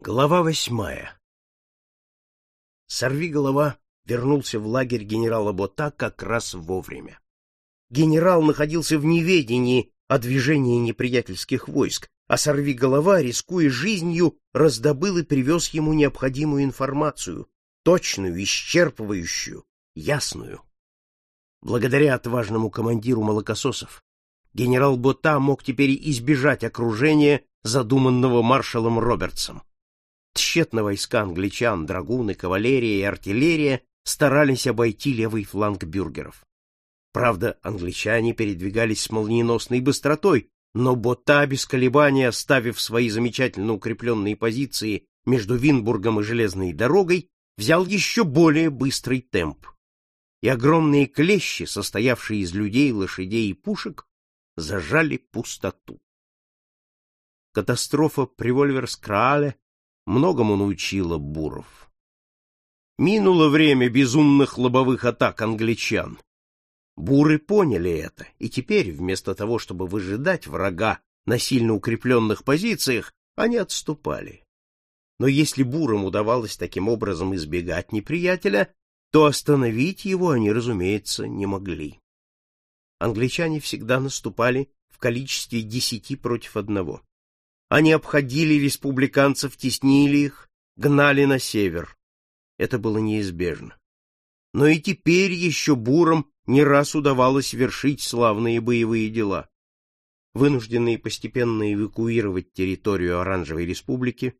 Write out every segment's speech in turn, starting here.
Глава восьмая Сорвиголова вернулся в лагерь генерала Бота как раз вовремя. Генерал находился в неведении о движении неприятельских войск, а Сорвиголова, рискуя жизнью, раздобыл и привез ему необходимую информацию, точную, исчерпывающую, ясную. Благодаря отважному командиру молокососов генерал Бота мог теперь избежать окружения, задуманного маршалом Робертсом. Тщетно войска англичан, драгуны, кавалерия и артиллерия старались обойти левый фланг бюргеров. Правда, англичане передвигались с молниеносной быстротой, но Бота без колебания, оставив свои замечательно укрепленные позиции между Винбургом и железной дорогой, взял еще более быстрый темп. И огромные клещи, состоявшие из людей, лошадей и пушек, зажали пустоту. Катастрофа при Вольверскраале многому научила Буров. Минуло время безумных лобовых атак англичан. Буры поняли это, и теперь, вместо того, чтобы выжидать врага на сильно укрепленных позициях, они отступали. Но если бурам удавалось таким образом избегать неприятеля, то остановить его они, разумеется, не могли. Англичане всегда наступали в количестве десяти против одного. Они обходили республиканцев, теснили их, гнали на север. Это было неизбежно. Но и теперь еще бурам не раз удавалось вершить славные боевые дела. Вынужденные постепенно эвакуировать территорию Оранжевой республики,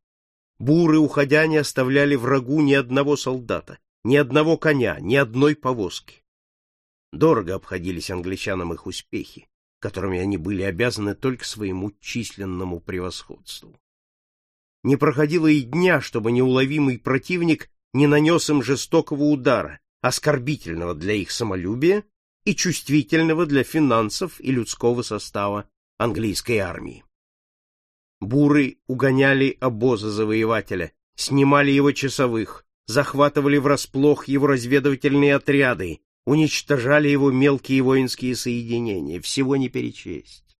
буры, уходя, не оставляли врагу ни одного солдата, ни одного коня, ни одной повозки. Дорого обходились англичанам их успехи которыми они были обязаны только своему численному превосходству. Не проходило и дня, чтобы неуловимый противник не нанес им жестокого удара, оскорбительного для их самолюбия и чувствительного для финансов и людского состава английской армии. Буры угоняли обозы завоевателя, снимали его часовых, захватывали врасплох его разведывательные отряды, уничтожали его мелкие воинские соединения, всего не перечесть.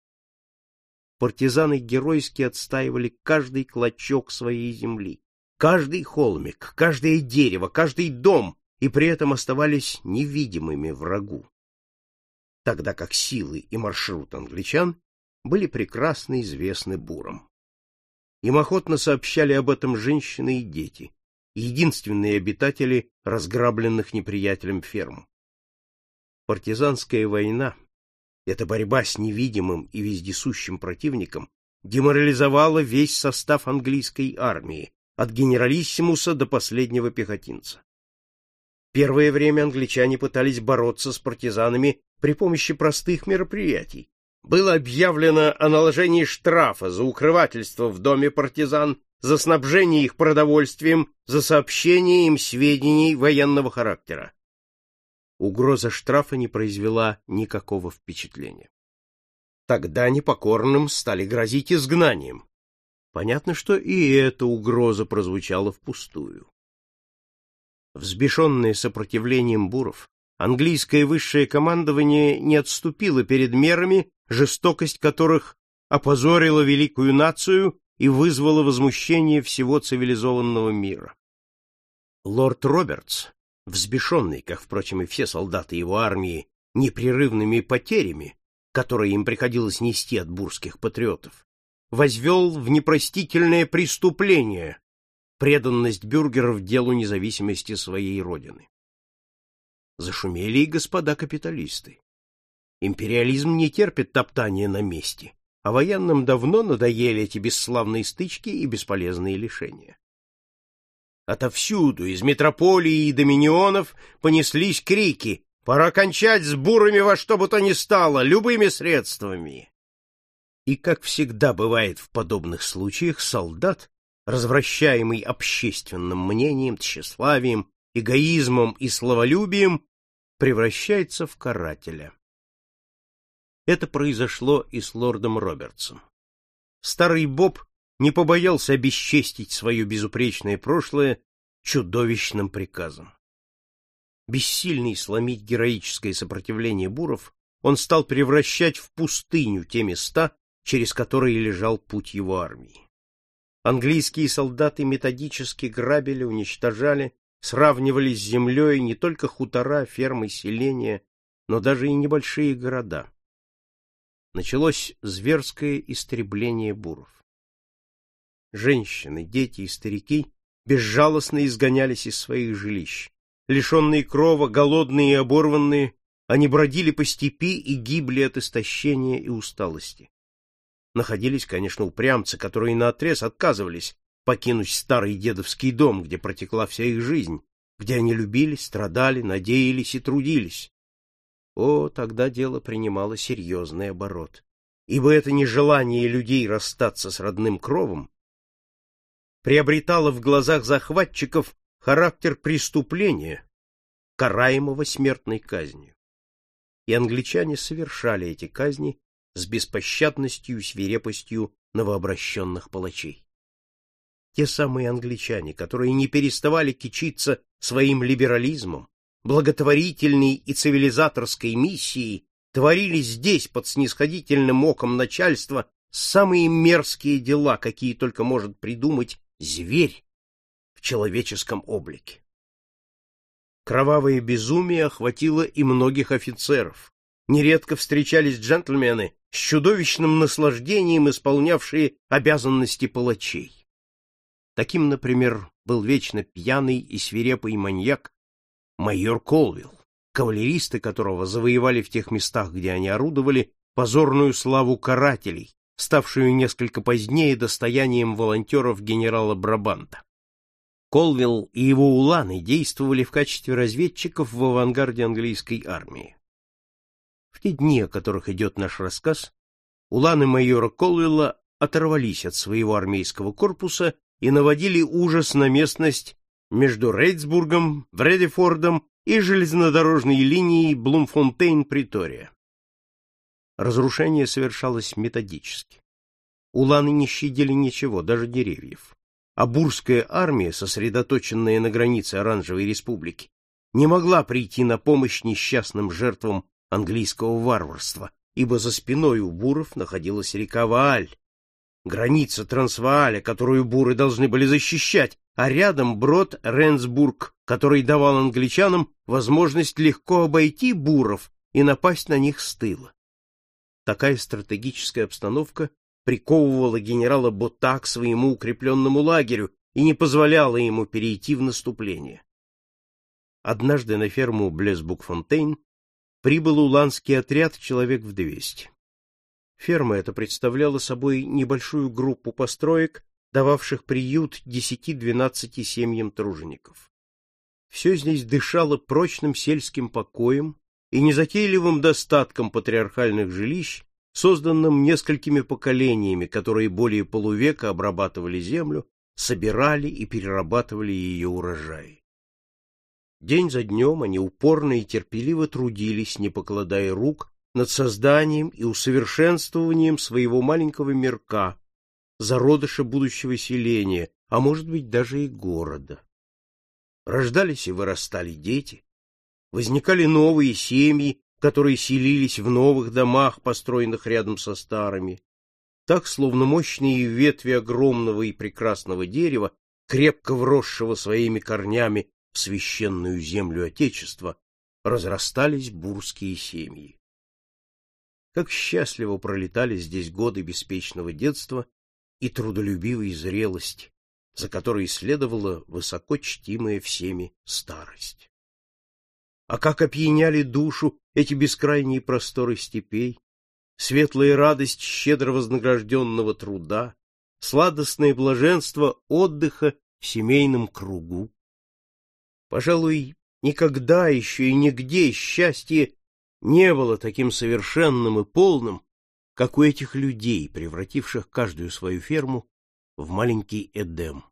Партизаны геройски отстаивали каждый клочок своей земли, каждый холмик, каждое дерево, каждый дом, и при этом оставались невидимыми врагу. Тогда как силы и маршрут англичан были прекрасно известны бурам. Им охотно сообщали об этом женщины и дети, единственные обитатели разграбленных неприятелем ферм. Партизанская война, эта борьба с невидимым и вездесущим противником, деморализовала весь состав английской армии, от генералиссимуса до последнего пехотинца. Первое время англичане пытались бороться с партизанами при помощи простых мероприятий. Было объявлено о наложении штрафа за укрывательство в доме партизан, за снабжение их продовольствием, за сообщение им сведений военного характера угроза штрафа не произвела никакого впечатления. Тогда непокорным стали грозить изгнанием. Понятно, что и эта угроза прозвучала впустую. Взбешенное сопротивлением буров, английское высшее командование не отступило перед мерами, жестокость которых опозорила великую нацию и вызвала возмущение всего цивилизованного мира. Лорд Робертс, взбешенный, как, впрочем, и все солдаты его армии, непрерывными потерями, которые им приходилось нести от бурских патриотов, возвел в непростительное преступление преданность бюргеров делу независимости своей родины. Зашумели и господа капиталисты. Империализм не терпит топтания на месте, а военным давно надоели эти бесславные стычки и бесполезные лишения. Отовсюду, из метрополии и доминионов, понеслись крики «Пора кончать с бурами во что бы то ни стало, любыми средствами!» И, как всегда бывает в подобных случаях, солдат, развращаемый общественным мнением, тщеславием, эгоизмом и словолюбием, превращается в карателя. Это произошло и с лордом Робертсом. Старый Боб не побоялся обесчестить свое безупречное прошлое чудовищным приказом. Бессильный сломить героическое сопротивление буров, он стал превращать в пустыню те места, через которые лежал путь его армии. Английские солдаты методически грабили, уничтожали, сравнивали с землей не только хутора, фермы, селения, но даже и небольшие города. Началось зверское истребление буров. Женщины, дети и старики безжалостно изгонялись из своих жилищ. Лишенные крова, голодные и оборванные, они бродили по степи и гибли от истощения и усталости. Находились, конечно, упрямцы, которые наотрез отказывались покинуть старый дедовский дом, где протекла вся их жизнь, где они любили, страдали, надеялись и трудились. О, тогда дело принимало серьезный оборот, ибо это нежелание людей расстаться с родным кровом приобретало в глазах захватчиков характер преступления, караемого смертной казнью. И англичане совершали эти казни с беспощадностью и свирепостью новообращенных палачей. Те самые англичане, которые не переставали кичиться своим либерализмом, благотворительной и цивилизаторской миссией, творили здесь под снисходительным оком начальства самые мерзкие дела, какие только может придумать зверь в человеческом облике. Кровавое безумие охватило и многих офицеров. Нередко встречались джентльмены с чудовищным наслаждением, исполнявшие обязанности палачей. Таким, например, был вечно пьяный и свирепый маньяк майор Колвилл, кавалеристы которого завоевали в тех местах, где они орудовали, позорную славу карателей, ставшую несколько позднее достоянием волонтеров генерала Брабанта. Колвилл и его уланы действовали в качестве разведчиков в авангарде английской армии. В те дни, о которых идет наш рассказ, уланы майора Колвилла оторвались от своего армейского корпуса и наводили ужас на местность между Рейдсбургом, Вредефордом и железнодорожной линией Блумфонтейн-Притория. Разрушение совершалось методически. Уланы не щадили ничего, даже деревьев. А бурская армия, сосредоточенная на границе Оранжевой республики, не могла прийти на помощь несчастным жертвам английского варварства, ибо за спиной у буров находилась река Вааль, граница Трансвааля, которую буры должны были защищать, а рядом брод Ренсбург, который давал англичанам возможность легко обойти буров и напасть на них с тыла. Такая стратегическая обстановка приковывала генерала Бота к своему укрепленному лагерю и не позволяла ему перейти в наступление. Однажды на ферму Блесбук-Фонтейн прибыл уланский отряд человек в двести. Ферма эта представляла собой небольшую группу построек, дававших приют десяти-двенадцати семьям тружеников. Все здесь дышало прочным сельским покоем и незатейливым достатком патриархальных жилищ, созданным несколькими поколениями, которые более полувека обрабатывали землю, собирали и перерабатывали ее урожаи. День за днем они упорно и терпеливо трудились, не покладая рук, над созданием и усовершенствованием своего маленького мирка, зародыша будущего селения, а может быть даже и города. Рождались и вырастали дети, возникали новые семьи, которые селились в новых домах, построенных рядом со старыми. Так, словно мощные ветви огромного и прекрасного дерева, крепко вросшего своими корнями в священную землю Отечества, разрастались бурские семьи. Как счастливо пролетали здесь годы беспечного детства и трудолюбивой зрелости, за которой следовала высоко чтимая всеми старость. А как опьяняли душу эти бескрайние просторы степей, светлая радость щедро вознагражденного труда, сладостное блаженство отдыха в семейном кругу. Пожалуй, никогда еще и нигде счастье не было таким совершенным и полным, как у этих людей, превративших каждую свою ферму в маленький Эдем.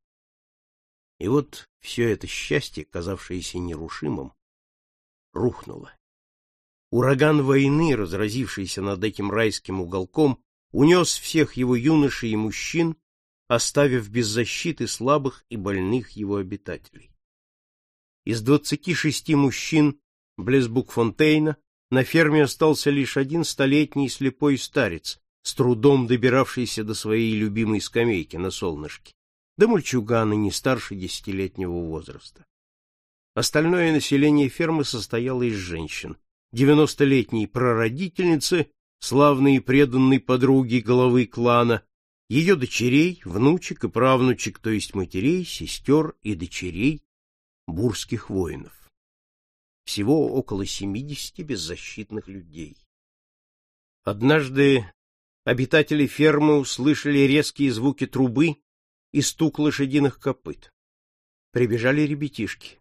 И вот все это счастье, казавшееся нерушимым, рухнуло. Ураган войны, разразившийся над этим райским уголком, унес всех его юношей и мужчин, оставив без защиты слабых и больных его обитателей. Из двадцати шести мужчин Блесбук-Фонтейна на ферме остался лишь один столетний слепой старец, с трудом добиравшийся до своей любимой скамейки на солнышке. да мальчуганы не старше десятилетнего возраста. Остальное население фермы состояло из женщин. Девяностолетней прародительницы, славной и преданной подруги главы клана, ее дочерей, внучек и правнучек, то есть матерей, сестер и дочерей бурских воинов. Всего около семидесяти беззащитных людей. Однажды обитатели фермы услышали резкие звуки трубы и стук лошадиных копыт. Прибежали ребятишки.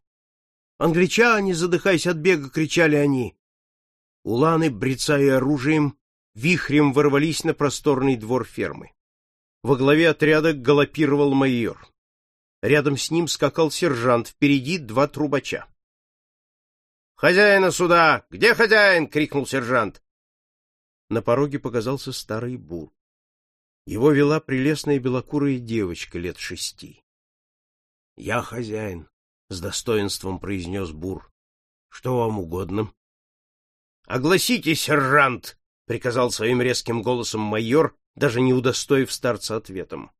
«Англичане, задыхаясь от бега!» — кричали они. Уланы, брецая оружием, вихрем ворвались на просторный двор фермы. Во главе отряда галопировал майор. Рядом с ним скакал сержант, впереди два трубача. «Хозяина сюда! Где хозяин?» — крикнул сержант. На пороге показался старый бур. Его вела прелестная белокурая девочка лет шести. — Я хозяин, — с достоинством произнес бур. — Что вам угодно? — Огласите, сержант! — приказал своим резким голосом майор, даже не удостоив старца ответом.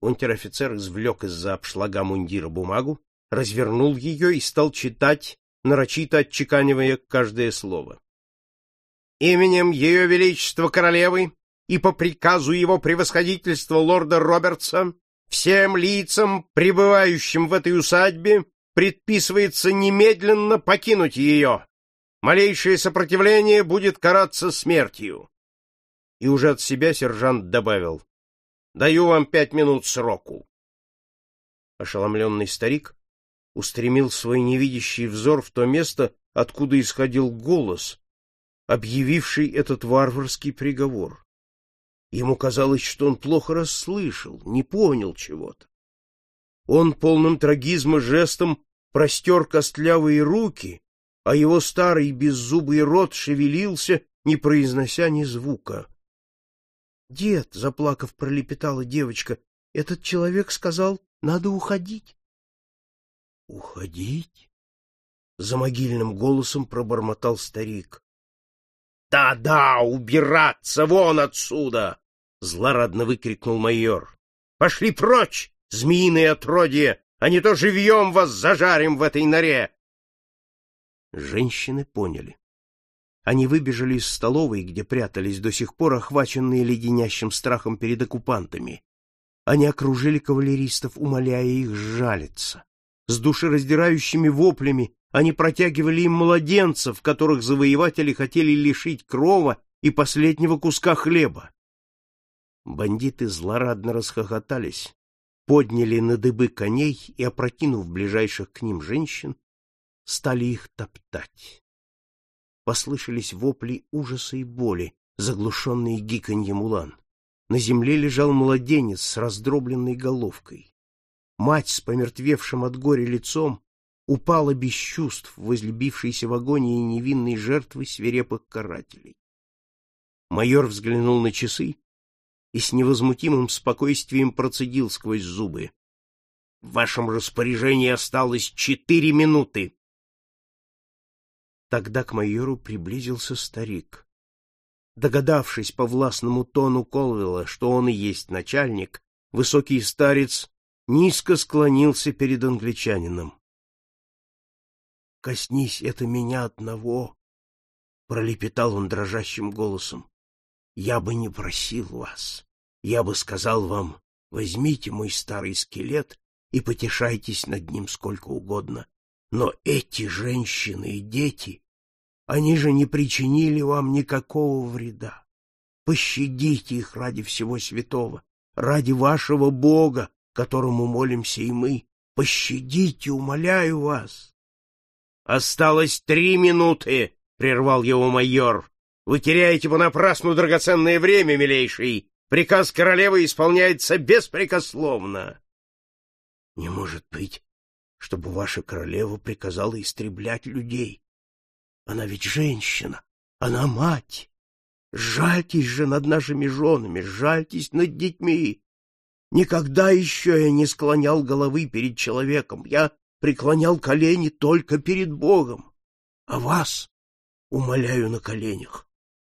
Унтер-офицер извлек из-за обшлага мундира бумагу, развернул ее и стал читать, нарочито отчеканивая каждое слово. «Именем Ее Величества Королевы и по приказу его превосходительства лорда Робертса всем лицам, пребывающим в этой усадьбе, предписывается немедленно покинуть ее. Малейшее сопротивление будет караться смертью и уже от себя сержант добавил «Даю вам пять минут сроку». Ошеломленный старик устремил свой невидящий взор в то место, откуда исходил голос, объявивший этот варварский приговор. Ему казалось, что он плохо расслышал, не понял чего-то. Он полным трагизма жестом простер костлявые руки, а его старый беззубый рот шевелился, не произнося ни звука. Дед, заплакав, пролепетала девочка. Этот человек сказал, надо уходить. Уходить? За могильным голосом пробормотал старик. Да-да, убираться вон отсюда! Злорадно выкрикнул майор. Пошли прочь, змеиные отродье, а не то живьем вас зажарим в этой норе. Женщины поняли. Они выбежали из столовой, где прятались до сих пор охваченные леденящим страхом перед оккупантами. Они окружили кавалеристов, умоляя их сжалиться. С душераздирающими воплями они протягивали им младенцев, которых завоеватели хотели лишить крова и последнего куска хлеба. Бандиты злорадно расхохотались, подняли на дыбы коней и, опрокинув ближайших к ним женщин, стали их топтать послышались вопли ужаса и боли, заглушенные гиканьем улан. На земле лежал младенец с раздробленной головкой. Мать с помертвевшим от горя лицом упала без чувств возле бившейся в агонии невинной жертвы свирепых карателей. Майор взглянул на часы и с невозмутимым спокойствием процедил сквозь зубы. — В вашем распоряжении осталось четыре минуты. Тогда к майору приблизился старик. Догадавшись по властному тону Колвилла, что он и есть начальник, высокий старец низко склонился перед англичанином. — Коснись это меня одного, — пролепетал он дрожащим голосом. — Я бы не просил вас. Я бы сказал вам, возьмите мой старый скелет и потешайтесь над ним сколько угодно. Но эти женщины и дети они же не причинили вам никакого вреда. Пощадите их ради всего святого, ради вашего Бога, которому молимся и мы. Пощадите, умоляю вас. — Осталось три минуты, — прервал его майор. — Вы теряете понапрасну драгоценное время, милейший. Приказ королевы исполняется беспрекословно. — Не может быть, чтобы ваша королева приказала истреблять людей, она ведь женщина, она мать. Жальтесь же над нашими женами, жальтесь над детьми. Никогда еще я не склонял головы перед человеком, я преклонял колени только перед Богом. А вас умоляю на коленях.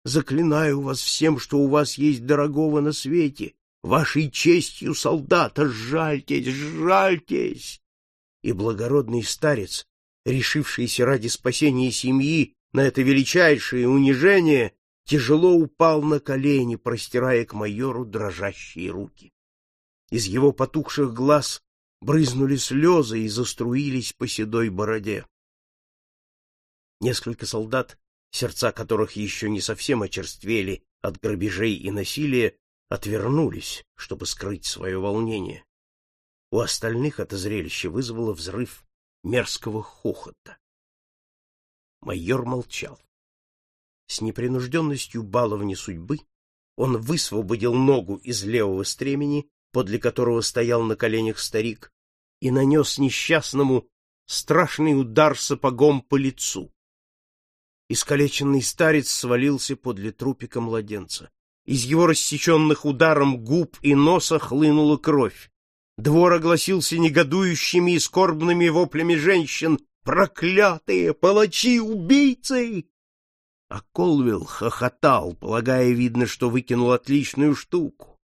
Заклинаю вас всем, что у вас есть дорогого на свете, вашей честью солдата, жальтесь, жальтесь!» И благородный старец, решившийся ради спасения семьи на это величайшее унижение, тяжело упал на колени, простирая к майору дрожащие руки. Из его потухших глаз брызнули слезы и заструились по седой бороде. Несколько солдат, сердца которых еще не совсем очерствели от грабежей и насилия, отвернулись, чтобы скрыть свое волнение. У остальных это зрелище вызвало взрыв мерзкого хохота. Майор молчал. С непринужденностью баловни судьбы он высвободил ногу из левого стремени, подле которого стоял на коленях старик, и нанес несчастному страшный удар сапогом по лицу. Искалеченный старец свалился подле трупика младенца. Из его рассеченных ударом губ и носа хлынула кровь. Двор огласился негодующими и скорбными воплями женщин. «Проклятые! Палачи! Убийцы!» А Колвилл хохотал, полагая, видно, что выкинул отличную штуку.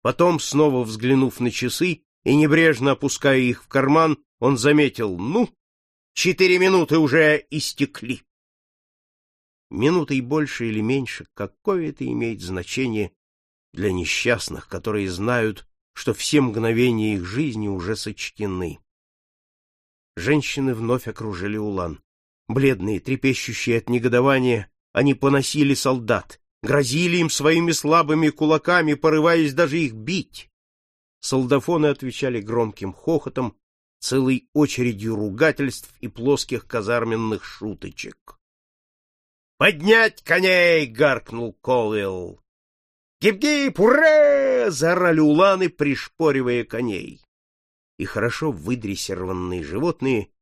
Потом, снова взглянув на часы и небрежно опуская их в карман, он заметил, ну, четыре минуты уже истекли. Минутой больше или меньше, какое это имеет значение для несчастных, которые знают, что все мгновения их жизни уже сочтены. Женщины вновь окружили Улан. Бледные, трепещущие от негодования, они поносили солдат, грозили им своими слабыми кулаками, порываясь даже их бить. Солдафоны отвечали громким хохотом, целой очередью ругательств и плоских казарменных шуточек. «Поднять коней!» — гаркнул Колвилл. «Гиб-гиб! Ура!» — заорали уланы, пришпоривая коней. И хорошо выдрессированные животные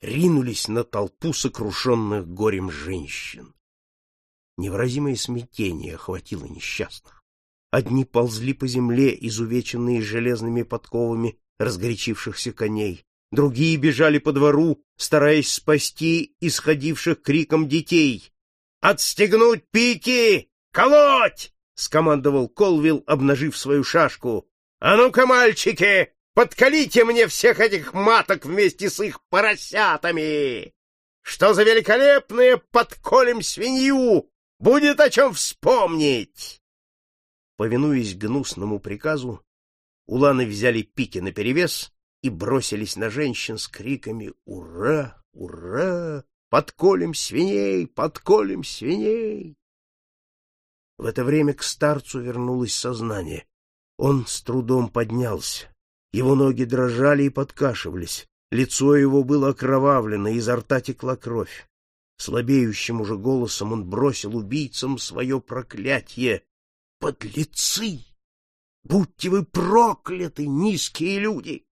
ринулись на толпу сокрушенных горем женщин. Невыразимое смятение охватило несчастных. Одни ползли по земле, изувеченные железными подковами разгорячившихся коней. Другие бежали по двору, стараясь спасти исходивших криком детей. «Отстегнуть пики! Колоть!» — скомандовал Колвилл, обнажив свою шашку. «А ну-ка, мальчики, подкалите мне всех этих маток вместе с их поросятами! Что за великолепное подколем свинью! Будет о чем вспомнить!» Повинуясь гнусному приказу, уланы взяли пики наперевес и бросились на женщин с криками «Ура! Ура!» Подколем свиней, подколем свиней. В это время к старцу вернулось сознание. Он с трудом поднялся. Его ноги дрожали и подкашивались. Лицо его было окровавлено, изо рта текла кровь. Слабеющим уже голосом он бросил убийцам свое проклятие. «Подлецы! Будьте вы прокляты, низкие люди!»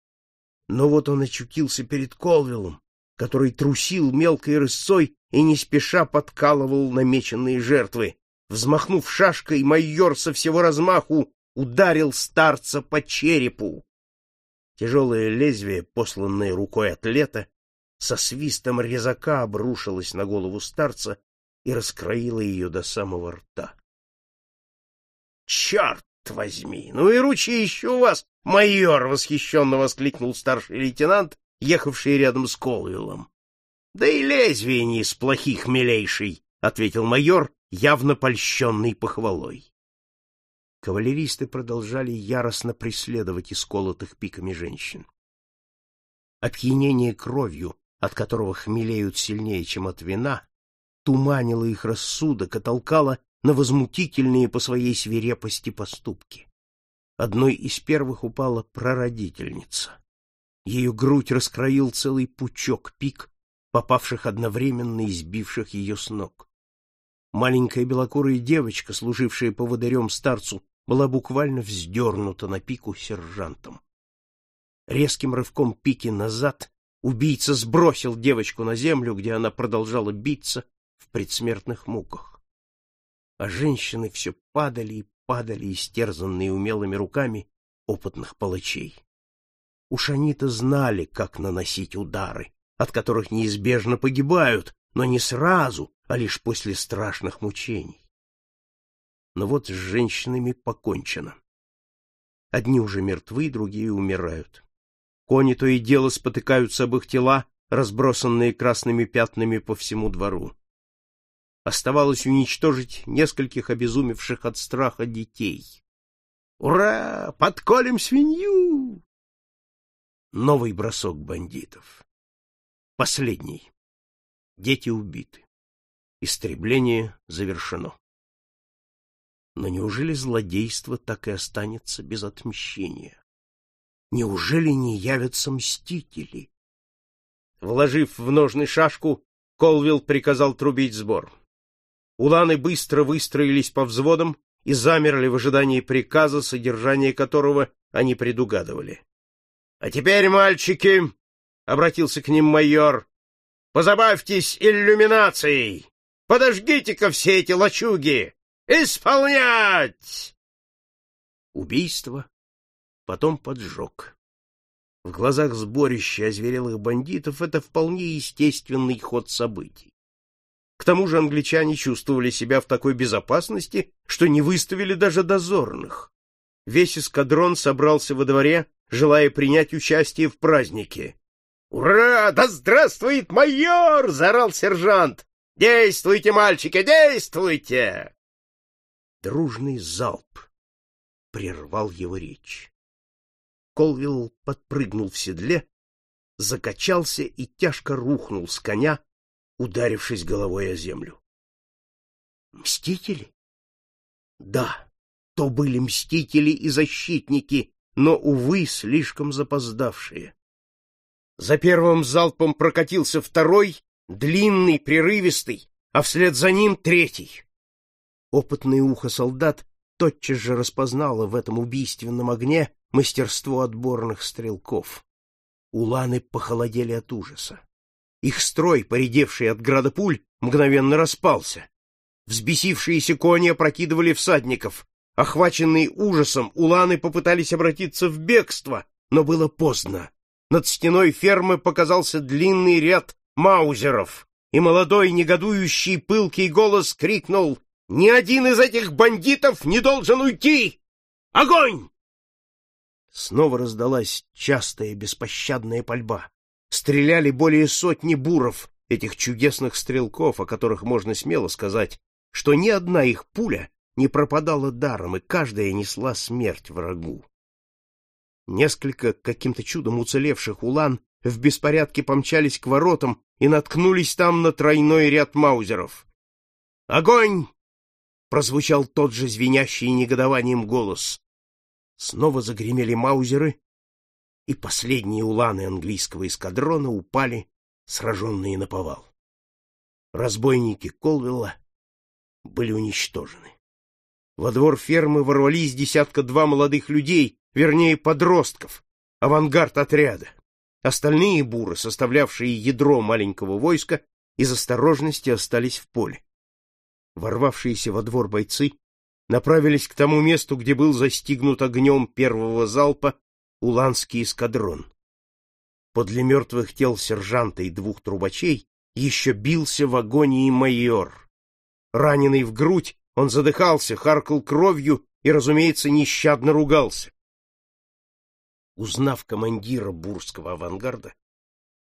Но вот он очутился перед Колвиллом, который трусил мелкой рысцой и не спеша подкалывал намеченные жертвы. Взмахнув шашкой, майор со всего размаху ударил старца по черепу. Тяжелое лезвие, посланное рукой атлета, со свистом резака обрушилось на голову старца и раскроило ее до самого рта. — Черт возьми! Ну и ручище у вас, майор! — восхищенно воскликнул старший лейтенант ехавший рядом с Колвиллом. — Да и лезвие не из плохих, милейший, — ответил майор, явно польщенный похвалой. Кавалеристы продолжали яростно преследовать исколотых пиками женщин. Опьянение кровью, от которого хмелеют сильнее, чем от вина, туманило их рассудок и толкало на возмутительные по своей свирепости поступки. Одной из первых упала прародительница. Ее грудь раскроил целый пучок пик, попавших одновременно и сбивших ее с ног. Маленькая белокурая девочка, служившая поводырем старцу, была буквально вздернута на пику сержантом. Резким рывком пики назад убийца сбросил девочку на землю, где она продолжала биться в предсмертных муках. А женщины все падали и падали, истерзанные умелыми руками опытных палачей. Уж они-то знали, как наносить удары, от которых неизбежно погибают, но не сразу, а лишь после страшных мучений. Но вот с женщинами покончено. Одни уже мертвы, другие умирают. Кони то и дело спотыкаются об их тела, разбросанные красными пятнами по всему двору. Оставалось уничтожить нескольких обезумевших от страха детей. «Ура! Подколем свинью!» Новый бросок бандитов. Последний. Дети убиты. Истребление завершено. Но неужели злодейство так и останется без отмщения? Неужели не явятся мстители? Вложив в ножны шашку, Колвилл приказал трубить сбор. Уланы быстро выстроились по взводам и замерли в ожидании приказа, содержание которого они предугадывали. — А теперь, мальчики, — обратился к ним майор, — позабавьтесь иллюминацией! Подожгите-ка все эти лачуги! Исполнять! Убийство, потом поджог. В глазах сборища озверелых бандитов это вполне естественный ход событий. К тому же англичане чувствовали себя в такой безопасности, что не выставили даже дозорных. Весь эскадрон собрался во дворе, желая принять участие в празднике. «Ура! Да здравствует майор!» — заорал сержант. «Действуйте, мальчики, действуйте!» Дружный залп прервал его речь. Колвилл подпрыгнул в седле, закачался и тяжко рухнул с коня, ударившись головой о землю. Мстители? Да, то были мстители и защитники, но, увы, слишком запоздавшие. За первым залпом прокатился второй, длинный, прерывистый, а вслед за ним третий. Опытное ухо солдат тотчас же распознало в этом убийственном огне мастерство отборных стрелков. Уланы похолодели от ужаса. Их строй, поредевший от града пуль, мгновенно распался. Взбесившиеся кони опрокидывали всадников. Охваченные ужасом, уланы попытались обратиться в бегство, но было поздно. Над стеной фермы показался длинный ряд маузеров, и молодой негодующий пылкий голос крикнул «Ни один из этих бандитов не должен уйти! Огонь!» Снова раздалась частая беспощадная пальба. Стреляли более сотни буров, этих чудесных стрелков, о которых можно смело сказать, что ни одна их пуля не пропадала даром, и каждая несла смерть врагу. Несколько каким-то чудом уцелевших улан в беспорядке помчались к воротам и наткнулись там на тройной ряд маузеров. «Огонь!» — прозвучал тот же звенящий негодованием голос. Снова загремели маузеры, и последние уланы английского эскадрона упали, сраженные на повал. Разбойники Колвилла были уничтожены. Во двор фермы ворвались десятка-два молодых людей, вернее, подростков, авангард отряда. Остальные буры, составлявшие ядро маленького войска, из осторожности остались в поле. Ворвавшиеся во двор бойцы направились к тому месту, где был застигнут огнем первого залпа уланский эскадрон. Подле мертвых тел сержанта и двух трубачей еще бился в агонии майор. Раненый в грудь, он задыхался, харкал кровью и, разумеется, нещадно ругался. Узнав командира бурского авангарда,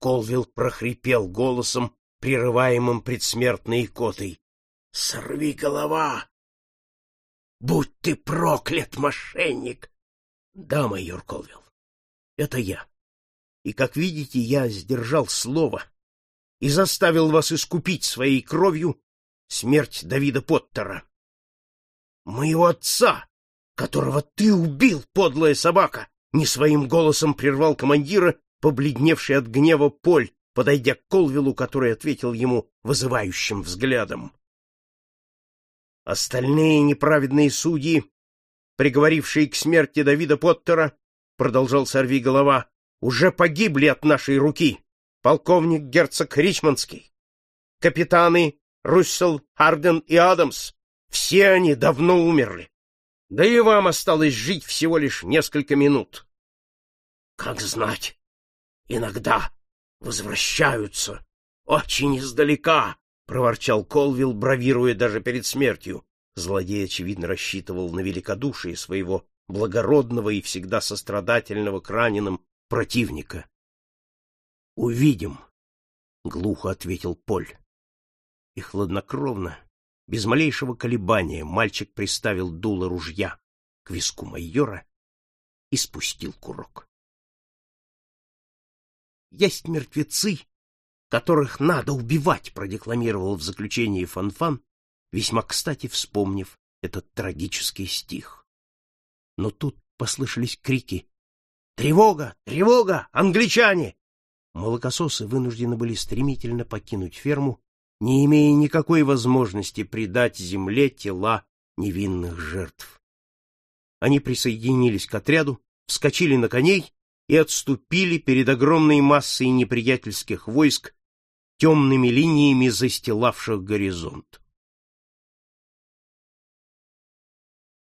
Колвилл прохрипел голосом, прерываемым предсмертной икотой. — Сорви голова! Будь ты проклят, мошенник! Да, майор Колвилл, это я. И, как видите, я сдержал слово и заставил вас искупить своей кровью смерть Давида Поттера. Моего отца, которого ты убил, подлая собака, не своим голосом прервал командира, побледневший от гнева Поль, подойдя к Колвиллу, который ответил ему вызывающим взглядом. Остальные неправедные судьи приговорившие к смерти Давида Поттера, продолжал сорви голова, уже погибли от нашей руки. Полковник герцог Ричмондский, капитаны Руссел, Харден и Адамс, все они давно умерли. Да и вам осталось жить всего лишь несколько минут. Как знать, иногда возвращаются очень издалека, проворчал Колвилл, бравируя даже перед смертью. Злодей, очевидно, рассчитывал на великодушие своего благородного и всегда сострадательного к раненым противника. «Увидим», — глухо ответил Поль. И хладнокровно, без малейшего колебания, мальчик приставил дуло ружья к виску майора и спустил курок. «Есть мертвецы, которых надо убивать», — продекламировал в заключении Фанфан, весьма кстати вспомнив этот трагический стих. Но тут послышались крики «Тревога! Тревога! Англичане!» Молокососы вынуждены были стремительно покинуть ферму, не имея никакой возможности предать земле тела невинных жертв. Они присоединились к отряду, вскочили на коней и отступили перед огромной массой неприятельских войск, темными линиями застилавших горизонт.